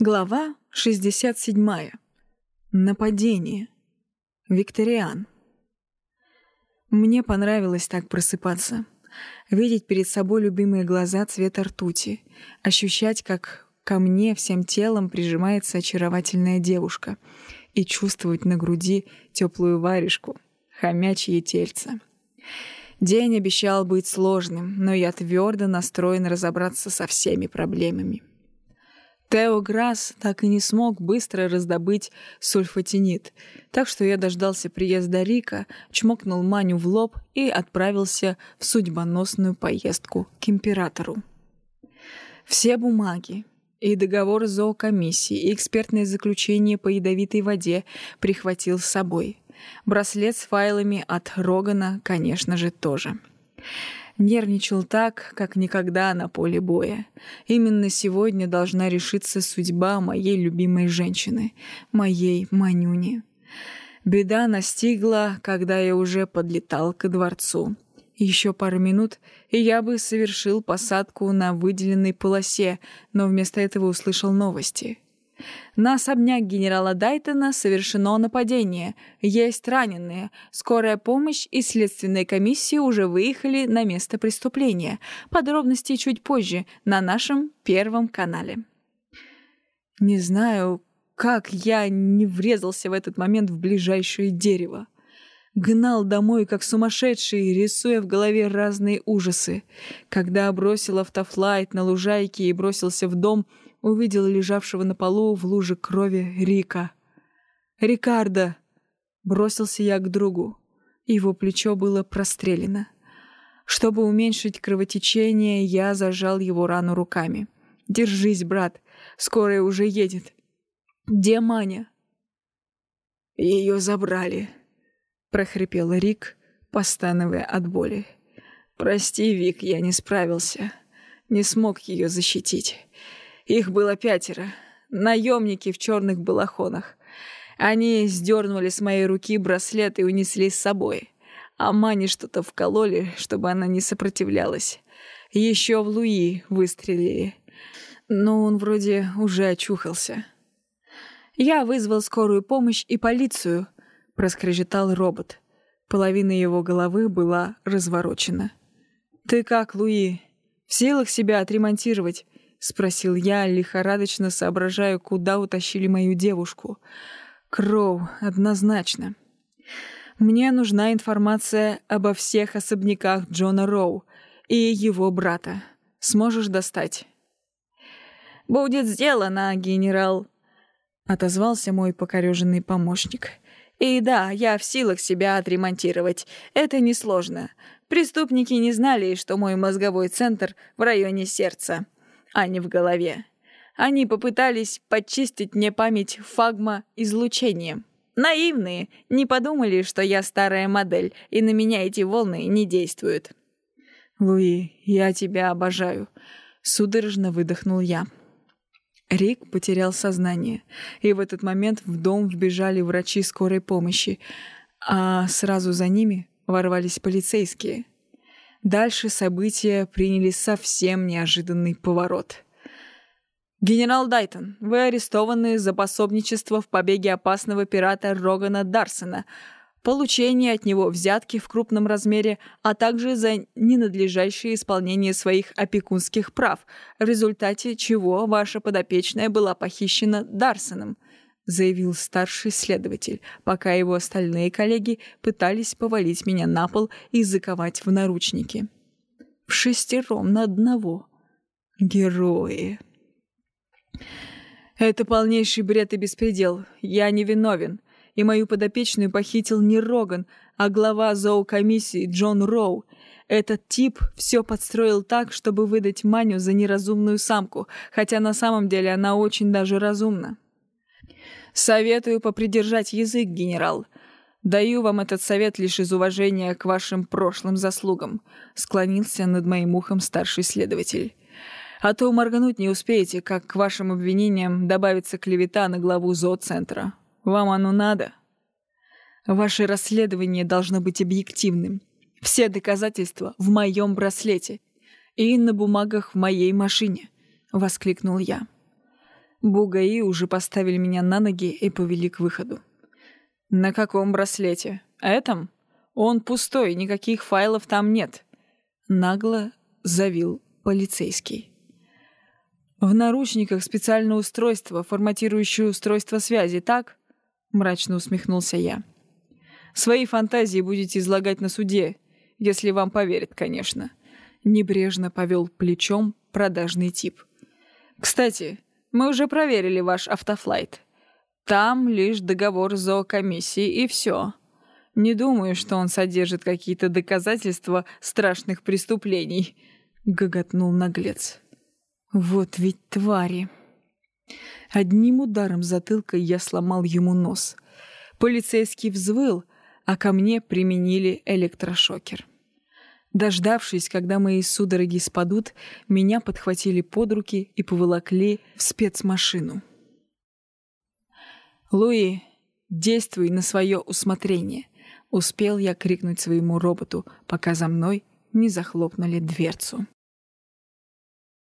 Глава 67. Нападение. Викториан. Мне понравилось так просыпаться. Видеть перед собой любимые глаза цвета ртути. Ощущать, как ко мне всем телом прижимается очаровательная девушка. И чувствовать на груди теплую варежку, хомячье тельце. День обещал быть сложным, но я твердо настроен разобраться со всеми проблемами. Тео Грасс так и не смог быстро раздобыть сульфатинит, так что я дождался приезда Рика, чмокнул Маню в лоб и отправился в судьбоносную поездку к императору. Все бумаги, и договор зоокомиссии, и экспертное заключение по ядовитой воде прихватил с собой. Браслет с файлами от Рогана, конечно же, тоже. Нервничал так, как никогда на поле боя. Именно сегодня должна решиться судьба моей любимой женщины, моей Манюни. Беда настигла, когда я уже подлетал к дворцу. Еще пару минут, и я бы совершил посадку на выделенной полосе, но вместо этого услышал новости — на особняк генерала Дайтона совершено нападение. Есть раненые. Скорая помощь и следственные комиссии уже выехали на место преступления. Подробности чуть позже на нашем первом канале. Не знаю, как я не врезался в этот момент в ближайшее дерево. Гнал домой, как сумасшедший, рисуя в голове разные ужасы. Когда бросил автофлайт на лужайке и бросился в дом — увидел лежавшего на полу в луже крови Рика. «Рикардо!» Бросился я к другу. Его плечо было прострелено. Чтобы уменьшить кровотечение, я зажал его рану руками. «Держись, брат, скорая уже едет». «Где Маня?» «Ее забрали», — прохрипел Рик, постановая от боли. «Прости, Вик, я не справился. Не смог ее защитить. Их было пятеро. Наемники в черных балахонах. Они сдернули с моей руки браслет и унесли с собой. А Мане что-то вкололи, чтобы она не сопротивлялась. Еще в Луи выстрелили. Но он вроде уже очухался. «Я вызвал скорую помощь и полицию», — проскрежетал робот. Половина его головы была разворочена. «Ты как, Луи? В силах себя отремонтировать? — спросил я, лихорадочно соображая, куда утащили мою девушку. «Кроу, однозначно. Мне нужна информация обо всех особняках Джона Роу и его брата. Сможешь достать?» «Будет сделано, генерал», — отозвался мой покореженный помощник. «И да, я в силах себя отремонтировать. Это несложно. Преступники не знали, что мой мозговой центр в районе сердца а не в голове. Они попытались подчистить мне память фагма-излучением. Наивные, не подумали, что я старая модель, и на меня эти волны не действуют. «Луи, я тебя обожаю», — судорожно выдохнул я. Рик потерял сознание, и в этот момент в дом вбежали врачи скорой помощи, а сразу за ними ворвались полицейские — Дальше события приняли совсем неожиданный поворот. «Генерал Дайтон, вы арестованы за пособничество в побеге опасного пирата Рогана Дарсона, получение от него взятки в крупном размере, а также за ненадлежащее исполнение своих опекунских прав, в результате чего ваша подопечная была похищена Дарсоном», — заявил старший следователь, пока его остальные коллеги пытались повалить меня на пол и заковать в наручники. В шестером на одного. Герои. Это полнейший бред и беспредел. Я не виновен. И мою подопечную похитил не Роган, а глава зоокомиссии Джон Роу. Этот тип все подстроил так, чтобы выдать Маню за неразумную самку, хотя на самом деле она очень даже разумна. Советую попридержать язык, генерал. Даю вам этот совет лишь из уважения к вашим прошлым заслугам», — склонился над моим ухом старший следователь. «А то моргануть не успеете, как к вашим обвинениям добавится клевета на главу зооцентра. Вам оно надо?» «Ваше расследование должно быть объективным. Все доказательства в моем браслете и на бумагах в моей машине», — воскликнул я. Бугаи уже поставили меня на ноги и повели к выходу. «На каком браслете? Этом? Он пустой, никаких файлов там нет», — нагло завил полицейский. «В наручниках специальное устройство, форматирующее устройство связи, так?» — мрачно усмехнулся я. «Свои фантазии будете излагать на суде, если вам поверят, конечно». Небрежно повел плечом продажный тип. «Кстати, мы уже проверили ваш автофлайт. Там лишь договор с зоокомиссией и все. Не думаю, что он содержит какие-то доказательства страшных преступлений», — гоготнул наглец. «Вот ведь твари!» Одним ударом затылка я сломал ему нос. Полицейский взвыл, а ко мне применили электрошокер. Дождавшись, когда мои судороги спадут, меня подхватили под руки и поволокли в спецмашину. «Луи, действуй на свое усмотрение!» — успел я крикнуть своему роботу, пока за мной не захлопнули дверцу.